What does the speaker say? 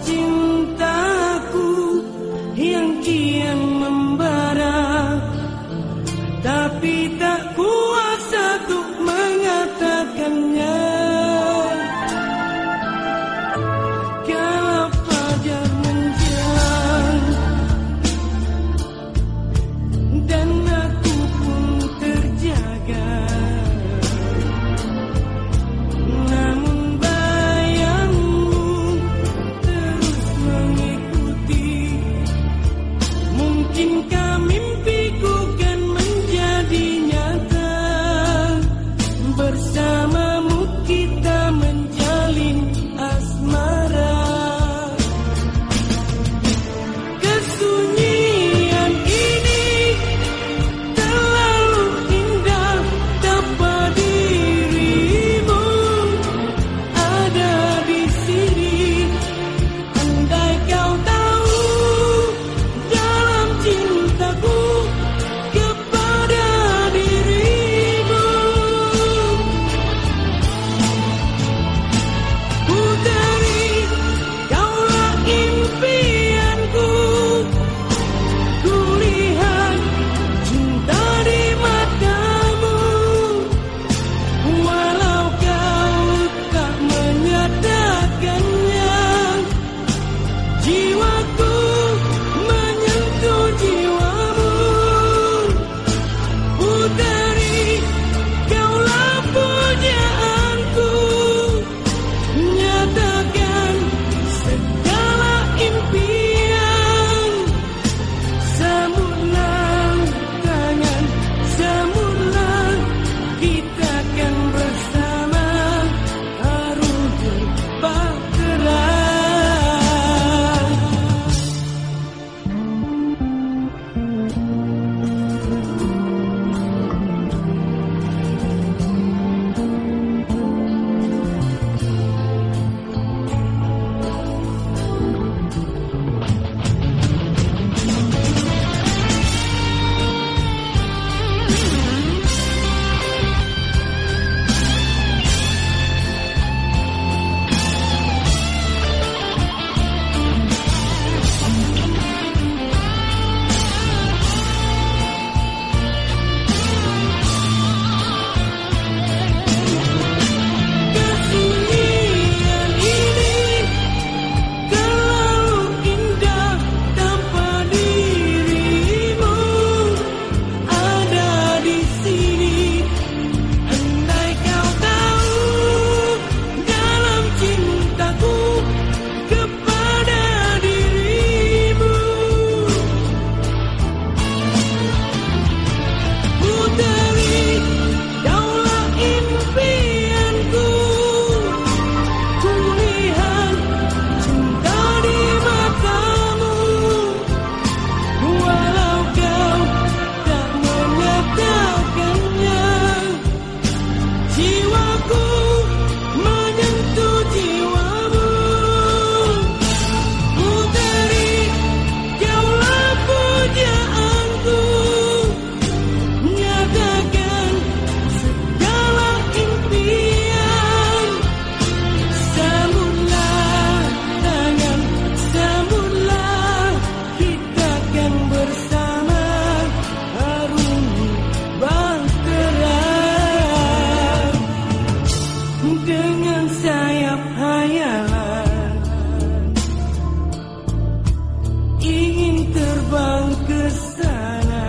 cintaku yang cinta Sayap hayalan Ingin terbang ke sana